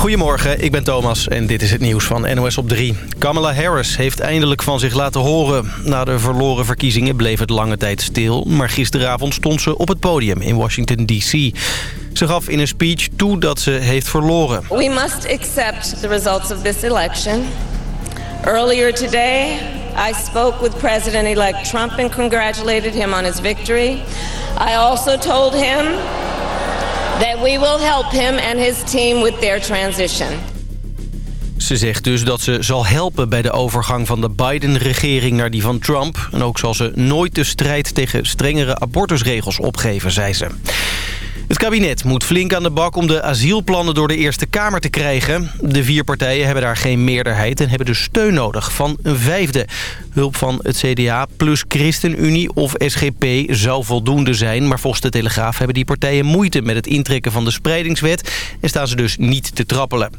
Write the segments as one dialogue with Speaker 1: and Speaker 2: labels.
Speaker 1: Goedemorgen, ik ben Thomas en dit is het nieuws van NOS op 3. Kamala Harris heeft eindelijk van zich laten horen. Na de verloren verkiezingen bleef het lange tijd stil... maar gisteravond stond ze op het podium in Washington D.C. Ze gaf in een speech toe dat ze heeft verloren.
Speaker 2: We must accept the results of this election. Earlier today, I spoke with President-elect Trump and congratulated him on his victory. I also told him we will help him and his team with their transition.
Speaker 1: Ze zegt dus dat ze zal helpen bij de overgang van de Biden-regering naar die van Trump. En ook zal ze nooit de strijd tegen strengere abortusregels opgeven, zei ze. Het kabinet moet flink aan de bak om de asielplannen door de Eerste Kamer te krijgen. De vier partijen hebben daar geen meerderheid en hebben dus steun nodig van een vijfde. Hulp van het CDA plus ChristenUnie of SGP zou voldoende zijn. Maar volgens de Telegraaf hebben die partijen moeite met het intrekken van de spreidingswet... en staan ze dus niet te trappelen.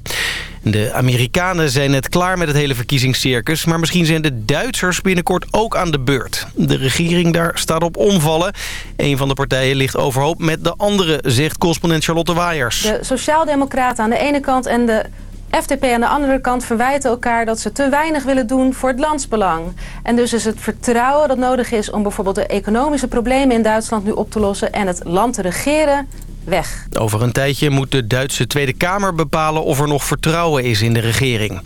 Speaker 1: De Amerikanen zijn net klaar met het hele verkiezingscircus... maar misschien zijn de Duitsers binnenkort ook aan de beurt. De regering daar staat op omvallen. Een van de partijen ligt overhoop met de andere, zegt correspondent Charlotte Waaiers.
Speaker 3: De Sociaaldemocraten aan de ene kant en de FDP aan de andere kant verwijten elkaar dat ze te weinig willen doen voor het landsbelang. En dus is het vertrouwen dat nodig is om bijvoorbeeld de economische problemen in Duitsland nu op te lossen en het land te regeren weg.
Speaker 1: Over een tijdje moet de Duitse Tweede Kamer bepalen of er nog vertrouwen is in de regering.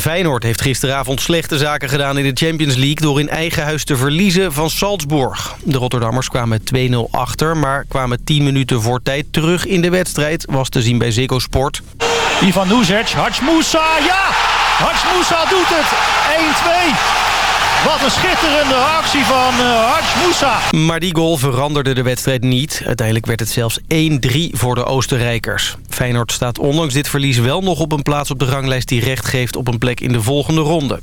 Speaker 1: Feyenoord heeft gisteravond slechte zaken gedaan in de Champions League... door in eigen huis te verliezen van Salzburg. De Rotterdammers kwamen 2-0 achter... maar kwamen 10 minuten voor tijd terug in de wedstrijd. Was te zien bij Ziggo Sport.
Speaker 4: Ivan Nuzic, Moussa, ja! Moussa doet het! 1-2! Wat een schitterende actie van uh, Moussa.
Speaker 1: Maar die goal veranderde de wedstrijd niet. Uiteindelijk werd het zelfs 1-3 voor de Oostenrijkers. Feyenoord staat ondanks dit verlies wel nog op een plaats op de ranglijst... die recht geeft op een plek in de volgende ronde.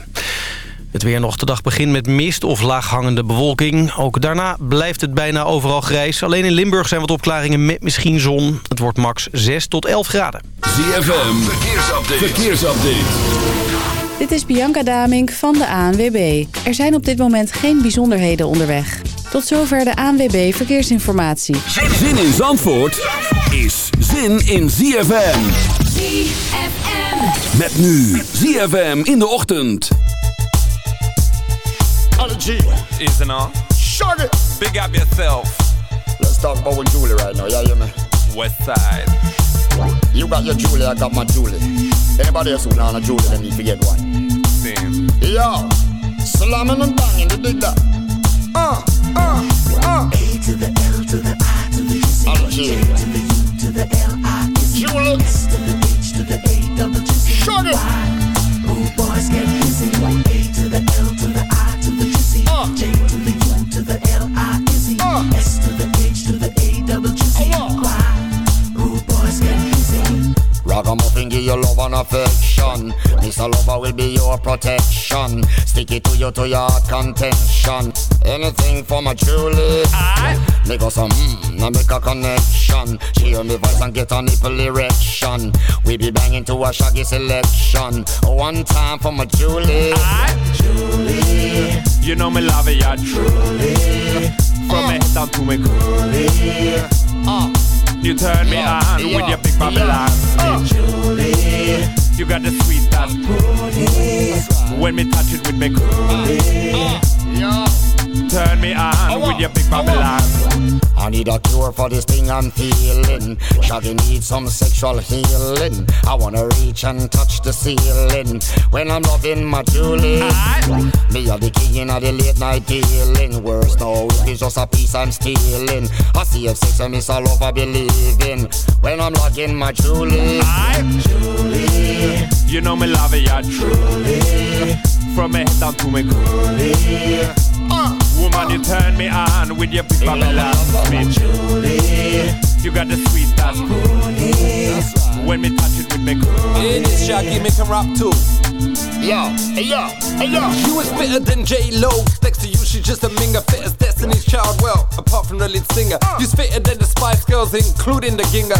Speaker 1: Het weer nog de dag begint met mist of laaghangende bewolking. Ook daarna blijft het bijna overal grijs. Alleen in Limburg zijn wat opklaringen met misschien zon. Het wordt max 6 tot 11 graden.
Speaker 5: ZFM, verkeersupdate. verkeersupdate.
Speaker 6: Dit is Bianca Damink van de ANWB. Er zijn op dit moment geen bijzonderheden onderweg. Tot zover de ANWB Verkeersinformatie.
Speaker 5: Zin in Zandvoort is zin in ZFM.
Speaker 7: ZFM.
Speaker 5: Met nu ZFM in de ochtend.
Speaker 8: Allergy is an on. Shut it. Big up yourself.
Speaker 9: Let's talk about with Julie right now, yeah, you me?
Speaker 8: West side.
Speaker 9: You got your Julie, I got my Julie. Anybody else who know a Julie, then need to get one.
Speaker 8: Same.
Speaker 9: Yo, slamming and banging, you dig that? Uh, uh, uh.
Speaker 10: A to the L to the I to the Z. J to the U to the L I is
Speaker 9: Julie.
Speaker 10: S to the H to the A double G C.
Speaker 9: Shut it.
Speaker 10: Rude boys get busy. A to the L to the I to the G C.
Speaker 9: Uh.
Speaker 10: J to the U to the L I is E.
Speaker 9: Uh.
Speaker 10: S to the H to the
Speaker 9: Ragamuffin give you love and affection. Mr. Lover will be your protection. Stick it to you to your contention. Anything for my Julie. Make us some mmm, now make a connection. She hear me voice and get a nipple erection. We be banging to a shaggy selection. One time for my Julie.
Speaker 10: Julie,
Speaker 8: You know me love it, yeah,
Speaker 10: Julie,
Speaker 8: From me head down to me coolie.
Speaker 9: Uh,
Speaker 8: You turn me
Speaker 9: Yeah,
Speaker 8: on
Speaker 9: yeah,
Speaker 8: with your big Babylon.
Speaker 9: Uh.
Speaker 8: When me touch it with me coolie.
Speaker 9: yeah.
Speaker 8: Turn me on with your big Babylon.
Speaker 9: I need a cure for this thing I'm feeling. Shaggy needs some sexual healing. I wanna reach and touch the ceiling when I'm loving my Julie. Me are the king of the late night dealing. Worse no, it's just a piece I'm stealing. I see if sex and miss all over believing when I'm logging my Julie.
Speaker 10: Julie,
Speaker 8: You know me love it, yeah,
Speaker 10: Julie,
Speaker 8: From me head down to me coolie.
Speaker 9: Uh,
Speaker 8: Woman, you turn me on with your big Babylon. Me
Speaker 10: Julie,
Speaker 8: You got the sweet touch. When me touch it with me coolie.
Speaker 11: Hey, this Shaggy make him rap too.
Speaker 9: yo, hey yo, hey yo.
Speaker 11: You is fitter than J Lo. Next to you, she's just a minger. Fit as Destiny's Child. Well, apart from the lead singer, you's fitter than the Spice Girls, including the Ginger.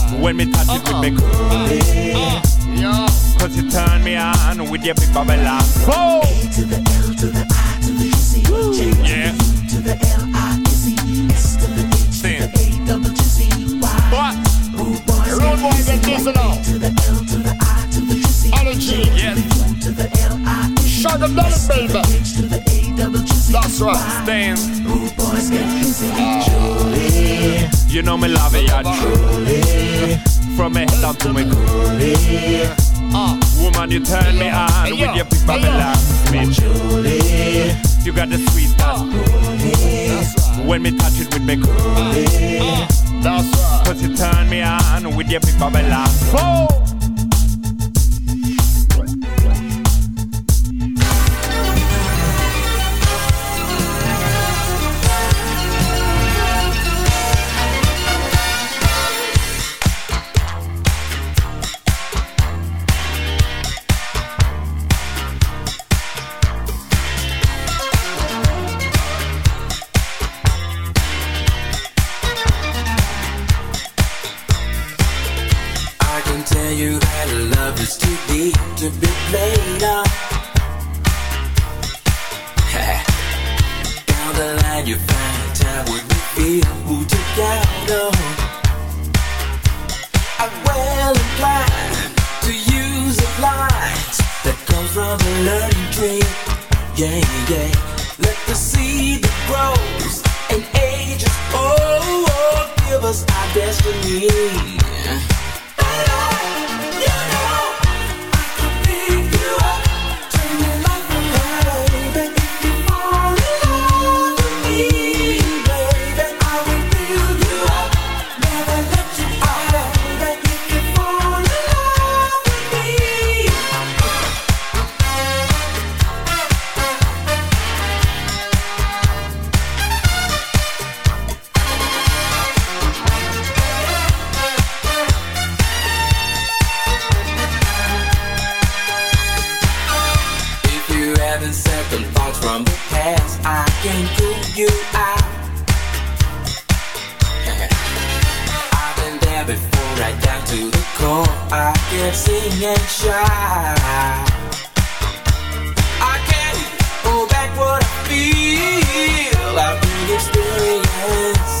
Speaker 11: When me touch it with me coolie. Cause you turn me on with your big Babylon. Oh!
Speaker 10: A to the L to the I to the G C J
Speaker 11: Yeah.
Speaker 10: to the L I S E S to the H to the A double G C Y.
Speaker 11: What?
Speaker 10: Rude boys
Speaker 9: Rude boys get this now.
Speaker 10: A to the L to the I to the G C
Speaker 9: Energy.
Speaker 11: Yes.
Speaker 10: U to the L I S E
Speaker 9: Shut them down, baby.
Speaker 10: H to the A double G C
Speaker 9: That's right.
Speaker 11: Stand.
Speaker 10: Rude boys get busy.
Speaker 11: You know me love it, yeah, truly. From me head down to me coolie. Uh, woman, you turn me on with your big Babylon bitch. You got the sweet and pruny. When me touch it with me coolie.
Speaker 9: That's right.
Speaker 11: Cause you turn me on with your big Babylon. Oh!
Speaker 7: Haven't second thoughts from the past, I can prove you out. I've been there before, right down to the core. I can sing and shout. I can't hold back what I feel. I've been experienced.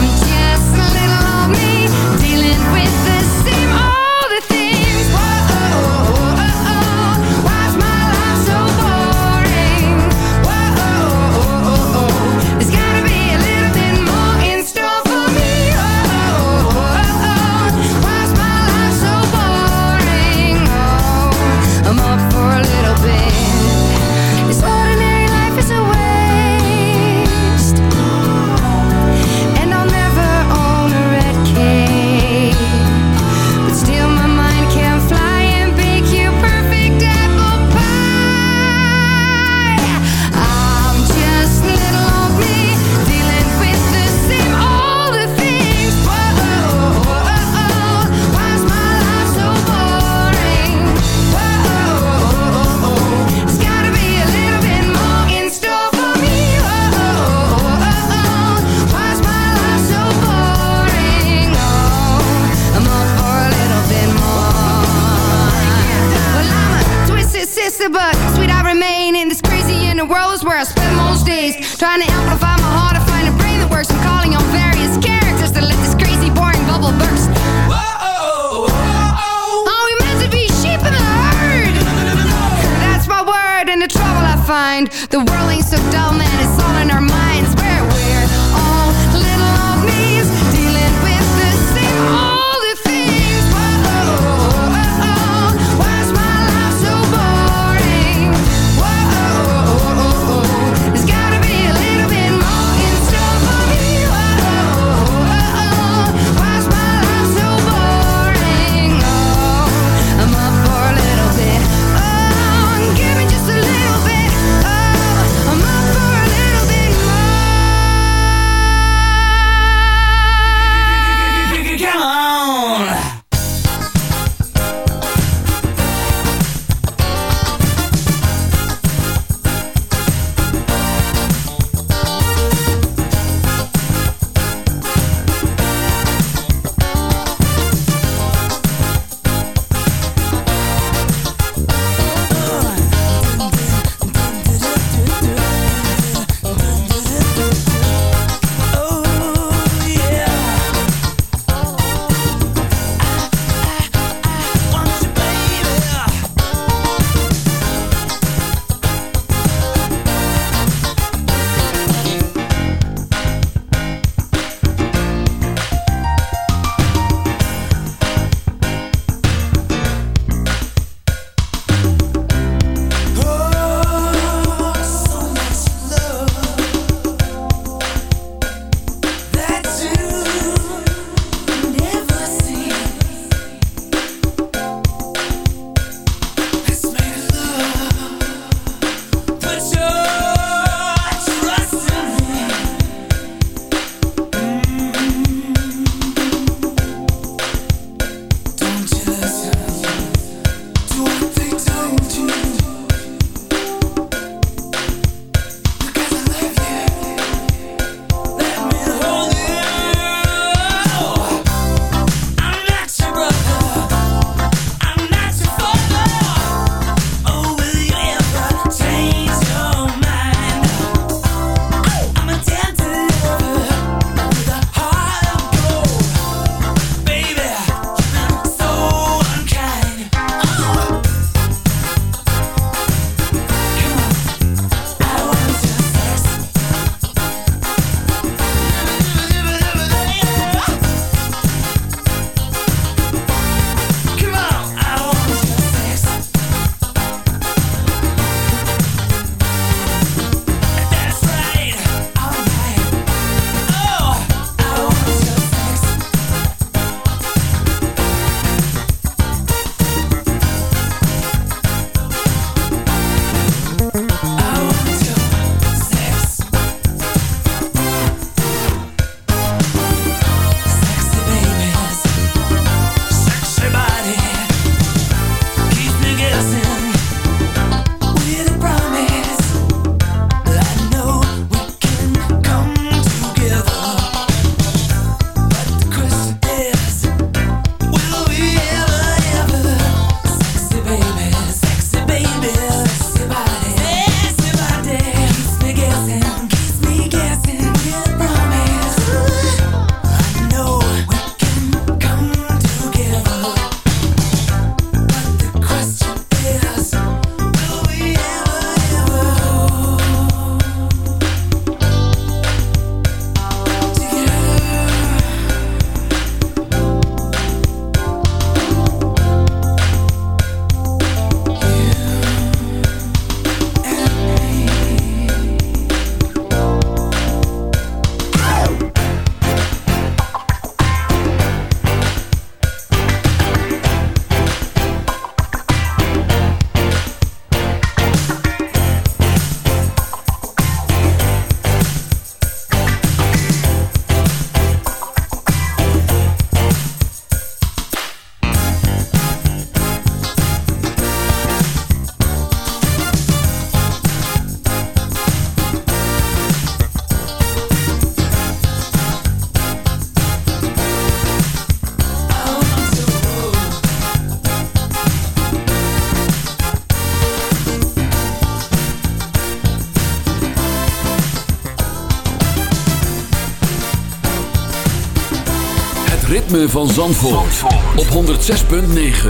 Speaker 5: van Zandvoort, op 106.9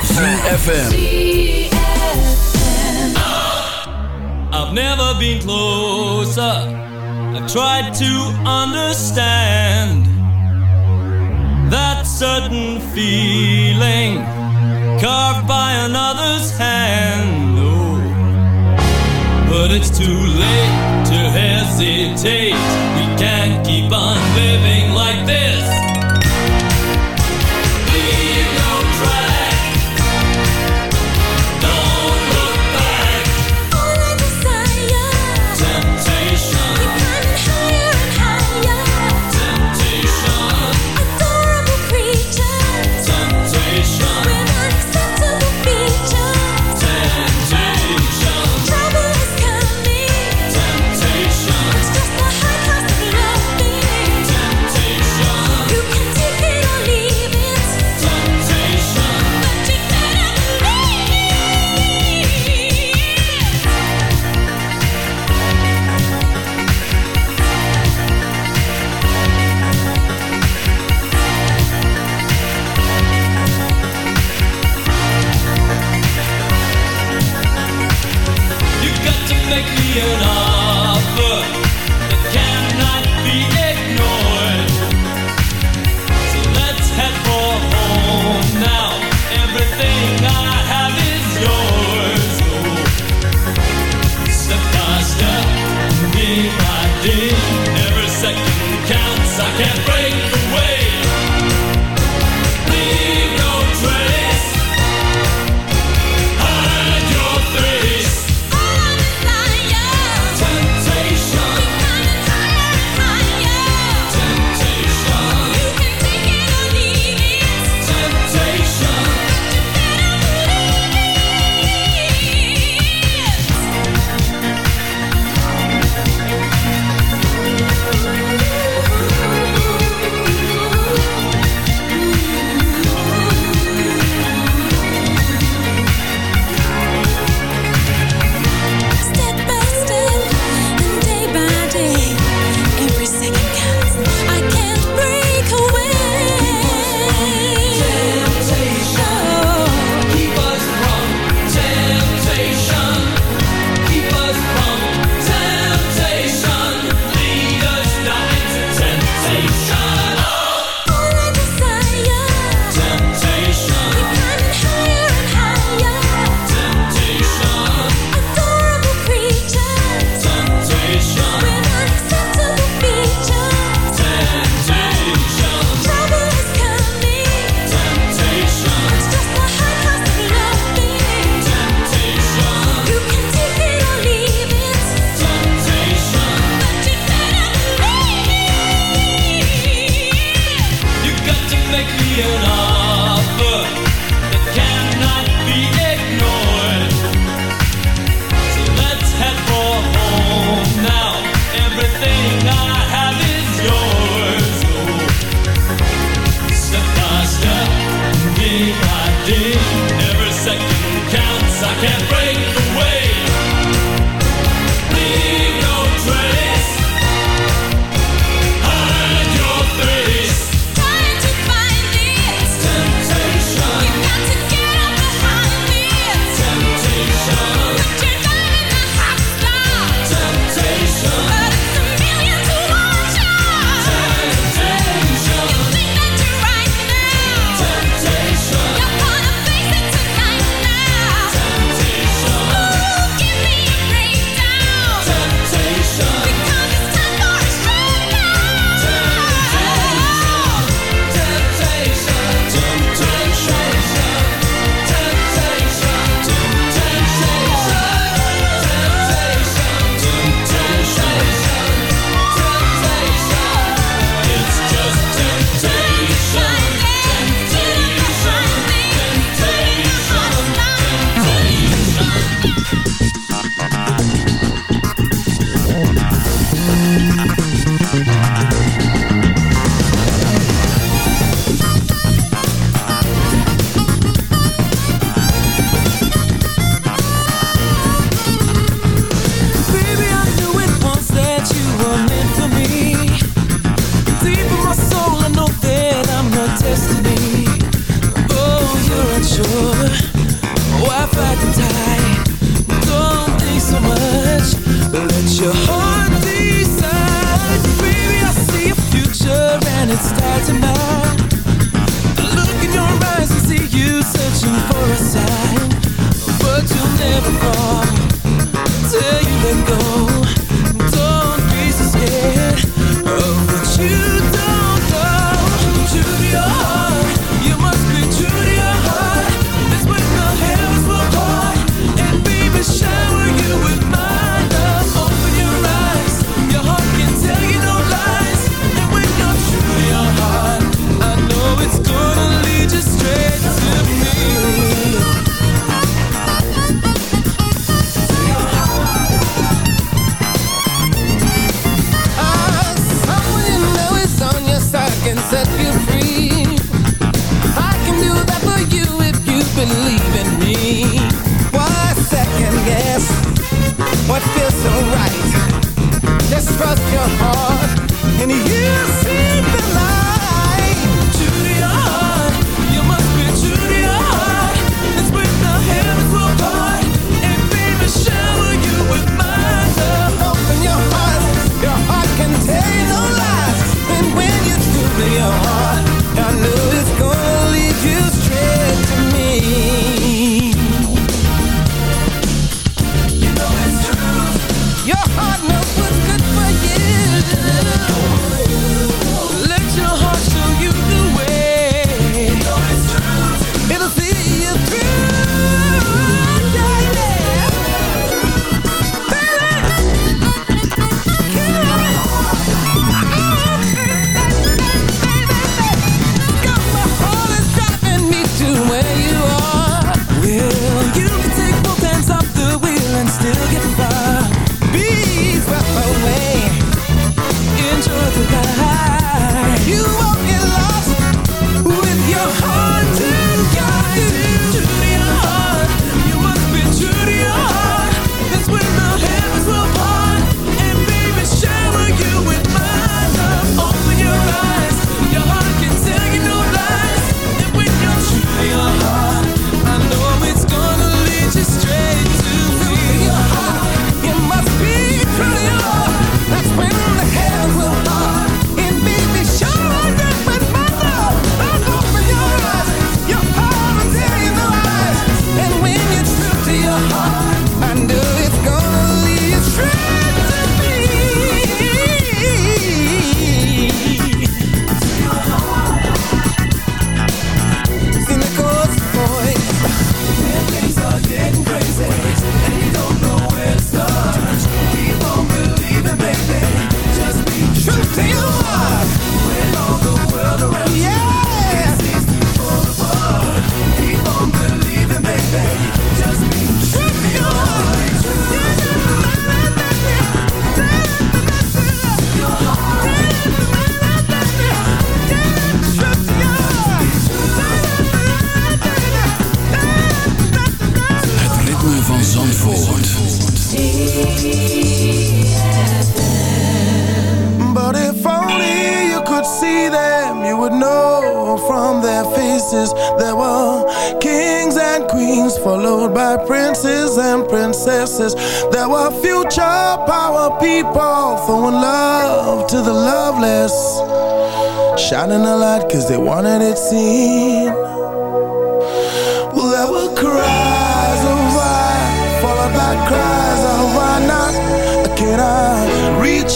Speaker 5: CFFM
Speaker 12: I've never been closer. I've tried to understand That certain feeling Carved by another's hand. Oh, But it's too late to hesitate. We can't keep on living like this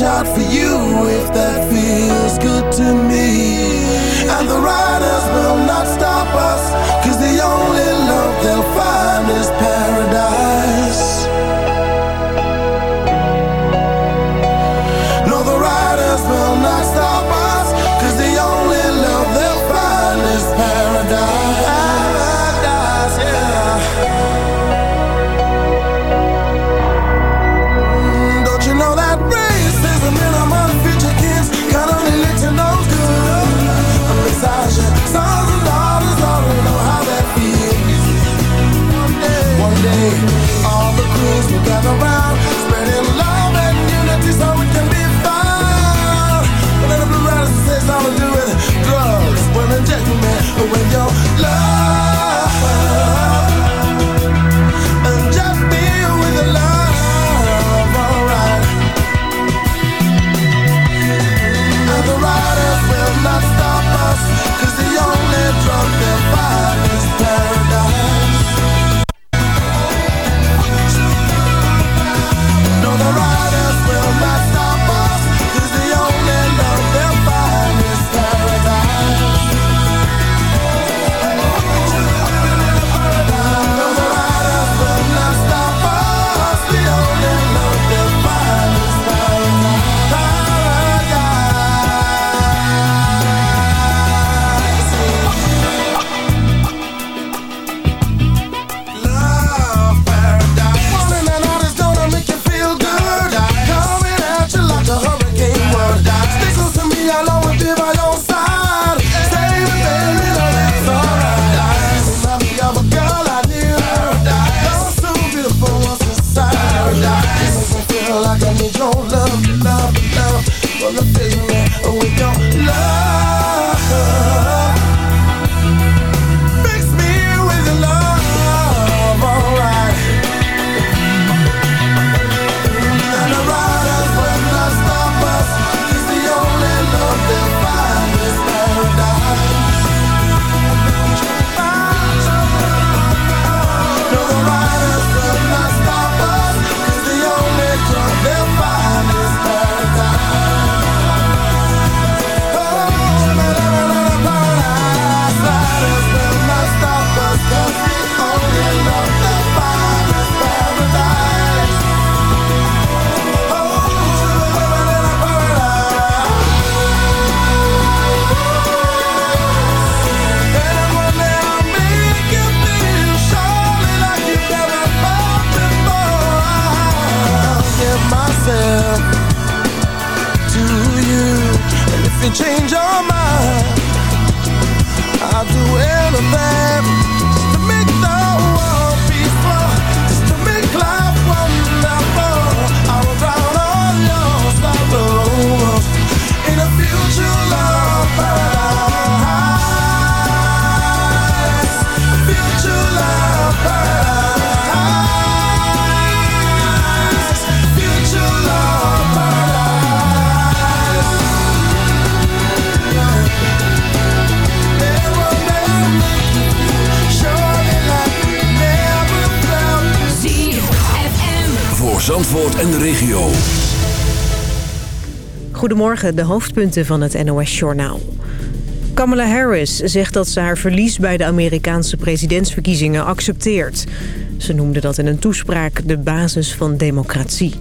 Speaker 13: out for you if that
Speaker 5: Zandvoort en de regio.
Speaker 14: Goedemorgen, de hoofdpunten van het NOS-journaal. Kamala Harris zegt dat ze haar verlies bij de Amerikaanse presidentsverkiezingen accepteert. Ze noemde dat in een toespraak de basis van democratie.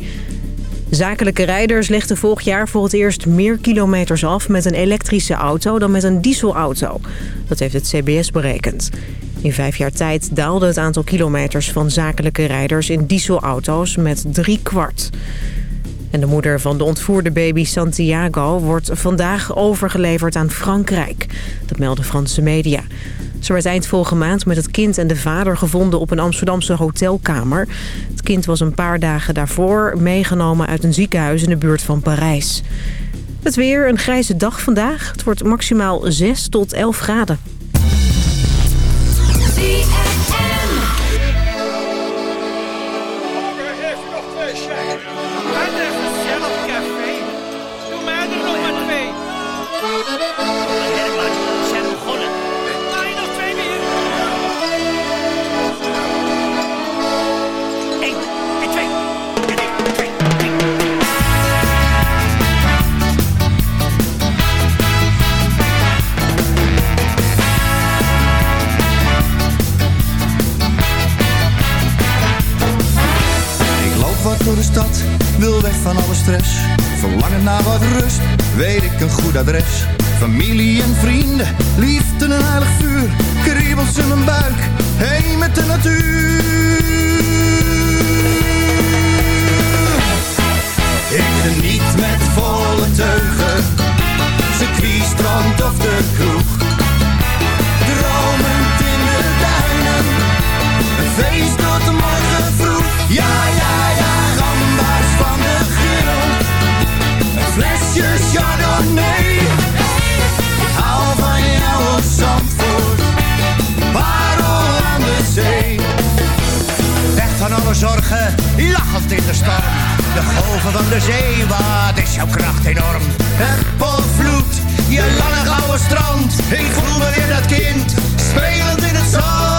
Speaker 14: Zakelijke rijders legden vorig jaar voor het eerst meer kilometers af met een elektrische auto dan met een dieselauto. Dat heeft het CBS berekend. In vijf jaar tijd daalde het aantal kilometers van zakelijke rijders in dieselauto's met drie kwart. En de moeder van de ontvoerde baby Santiago wordt vandaag overgeleverd aan Frankrijk. Dat melden Franse media. Ze werd eind vorige maand met het kind en de vader gevonden op een Amsterdamse hotelkamer. Het kind was een paar dagen daarvoor meegenomen uit een ziekenhuis in de buurt van Parijs. Het weer, een grijze dag vandaag. Het wordt maximaal 6 tot 11 graden.
Speaker 15: Familie en vrienden, liefde en heilig vuur. Kriebels in mijn buik, heen met de natuur. Ik geniet met volle teugen, circuit, strand of de kroeg. Lachend in de storm. De golven van de zee, wat is jouw kracht enorm. Het potvloed, je lange gouden strand. Ik voel me weer dat kind, spelend in het zand.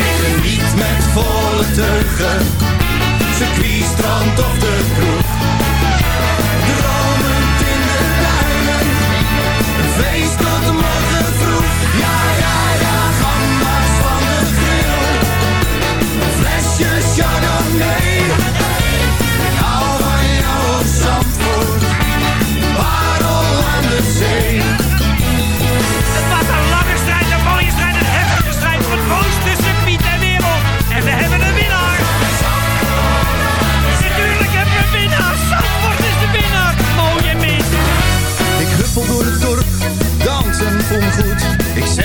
Speaker 15: Ik geniet met volle teugen, circuit, strand of de kroeg. Dromend in de duinen, een feest tot de morgen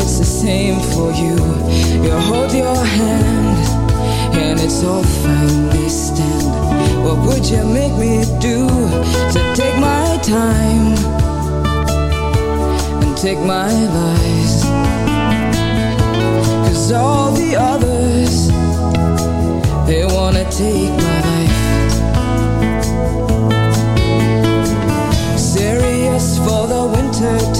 Speaker 16: It's the same for you. You hold your hand, and it's all fine, they stand. What would you make me do to take my time and take my lies? Cause all the others, they wanna take my life. serious for the winter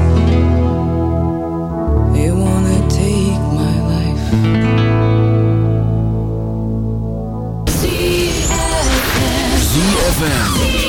Speaker 5: ZFM.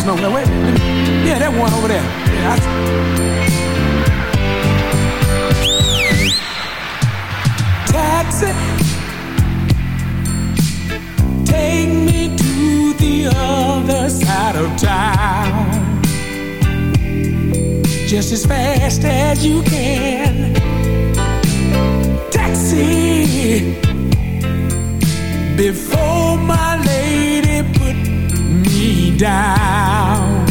Speaker 17: See no. Wait, yeah, that one over there. Yeah, I... Taxi, take me to the other side of town, just as fast as you can. Taxi, before my down.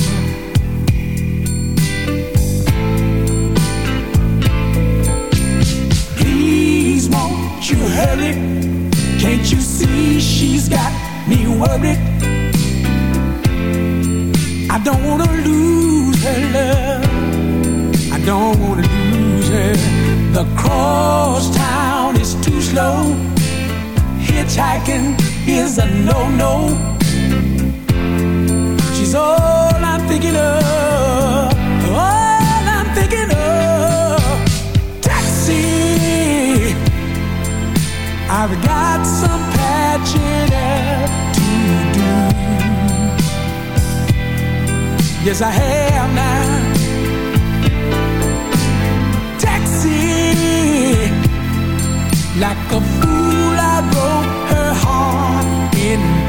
Speaker 17: Please, won't you hurry? Can't you see she's got me worried? I don't wanna lose her love. I don't wanna lose her. The cross town is too slow. Hitchhiking is a no-no. She's all I'm thinking of. All I'm thinking of. Taxi. I've got some patching up to do. Yes, I have now. Taxi. Like a fool, I broke her heart in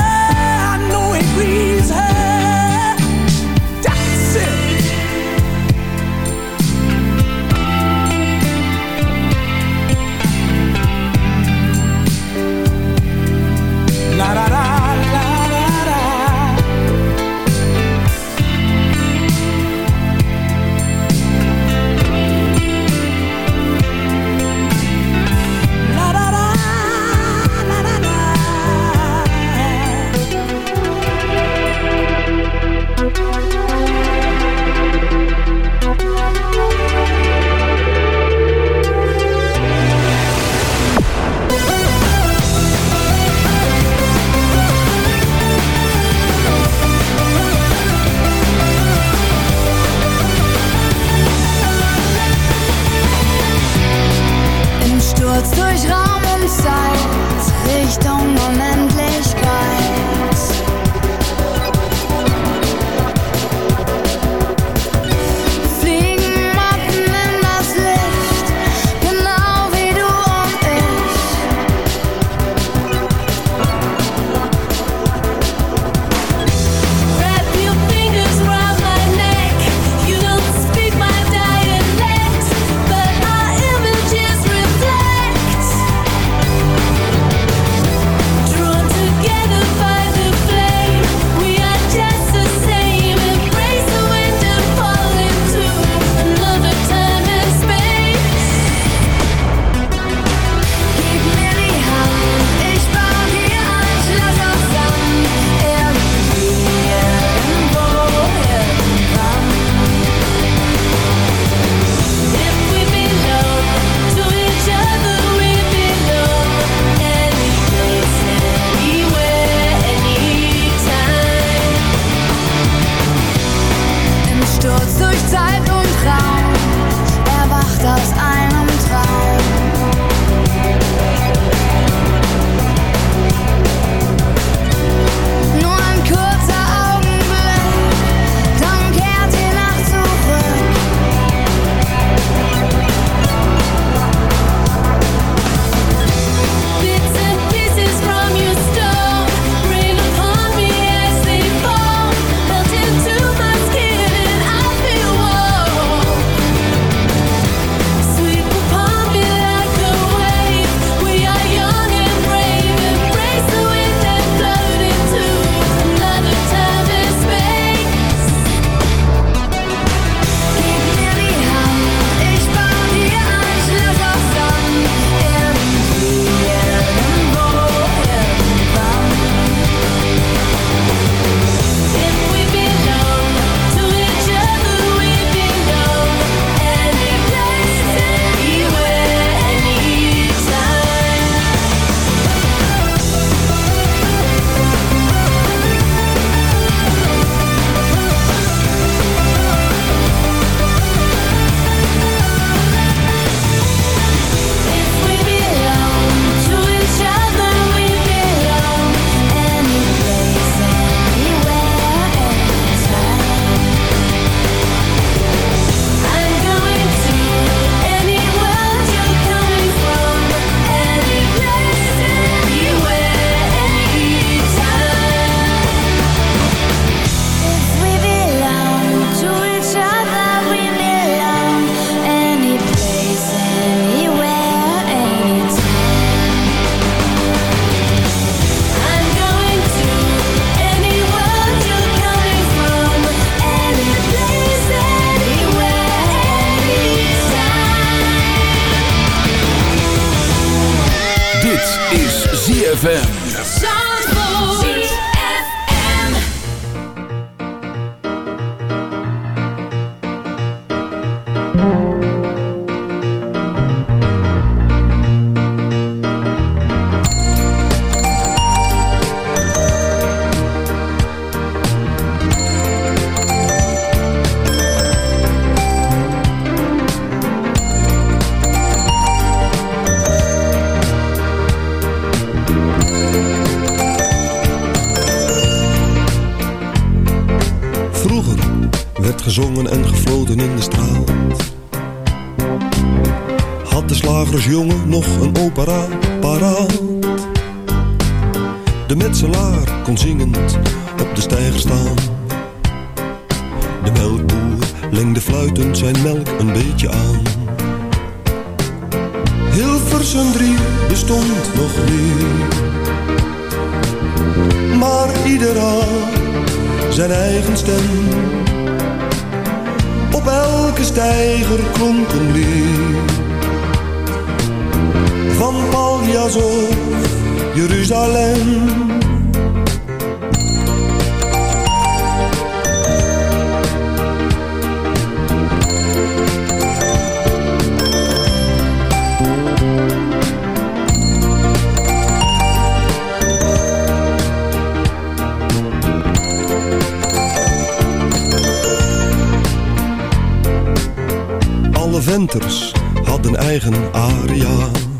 Speaker 18: Jeruzalem. Alle venters hadden eigen aria's.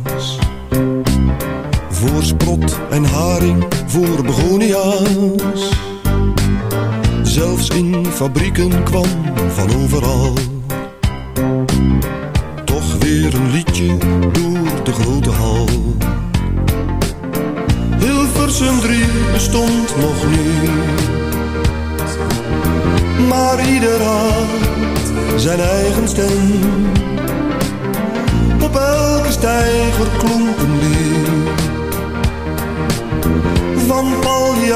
Speaker 18: Voor sprot en haring, voor begonia's. Zelfs in fabrieken kwam van overal. Toch weer een liedje door de grote hal. Hilversum 3 bestond nog niet.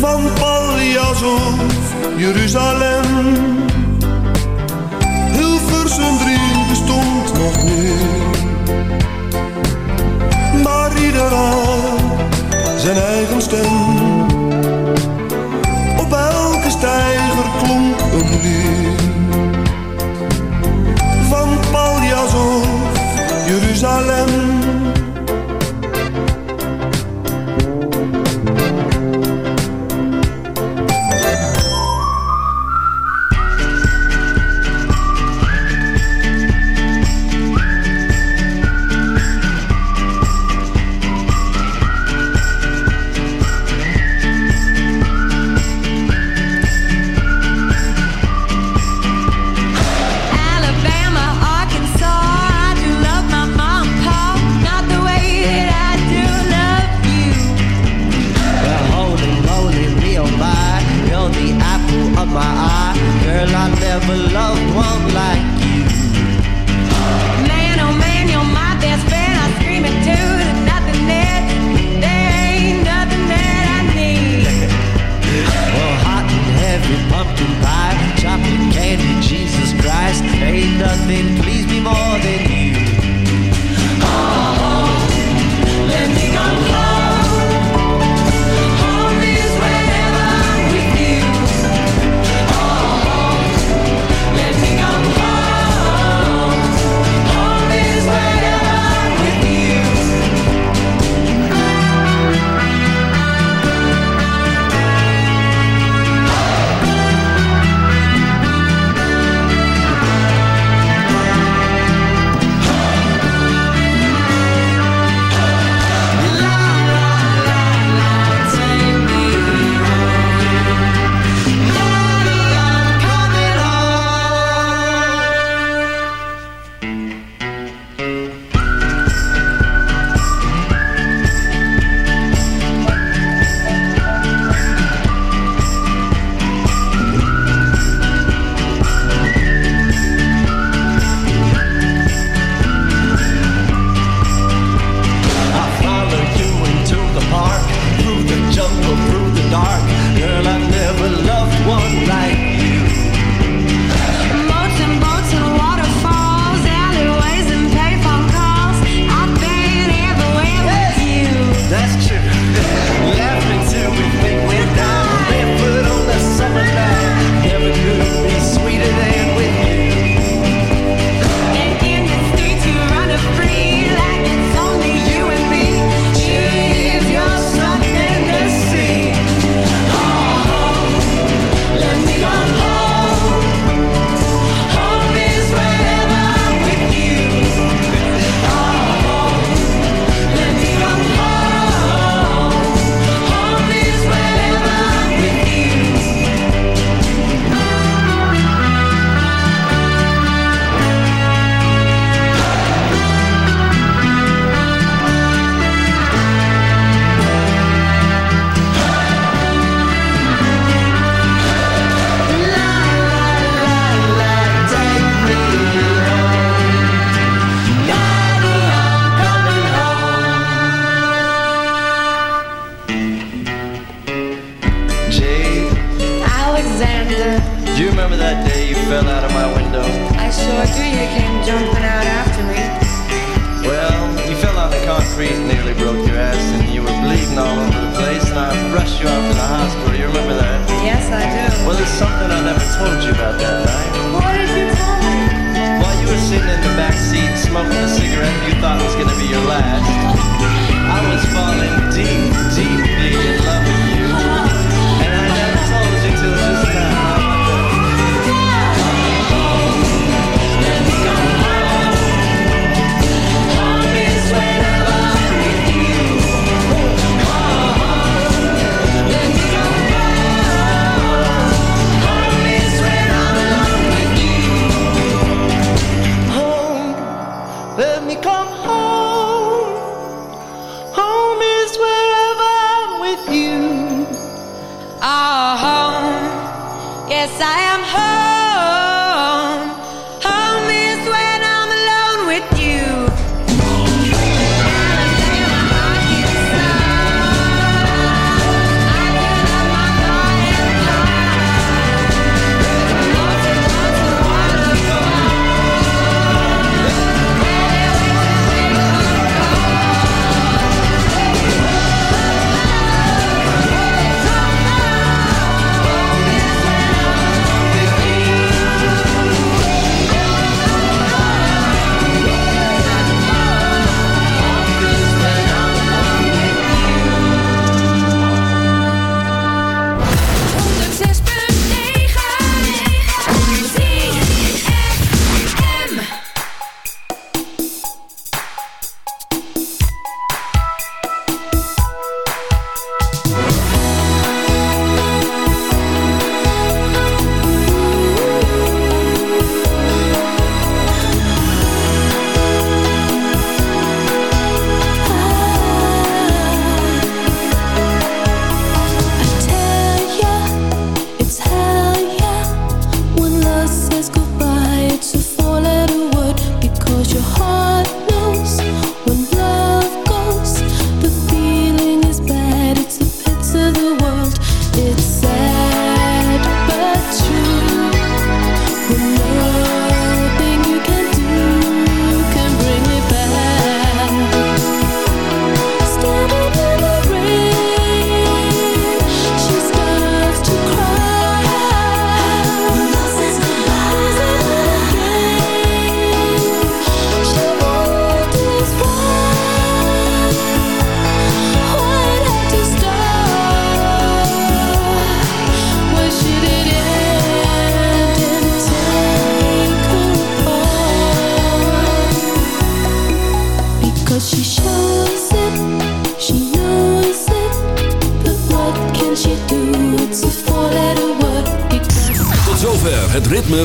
Speaker 18: Van Paljas of Jeruzalem. Hilversum 3 bestond nog niet. Maar ieder had zijn eigen stem. Op elke steiger klonk een lied van Paljas of Jeruzalem.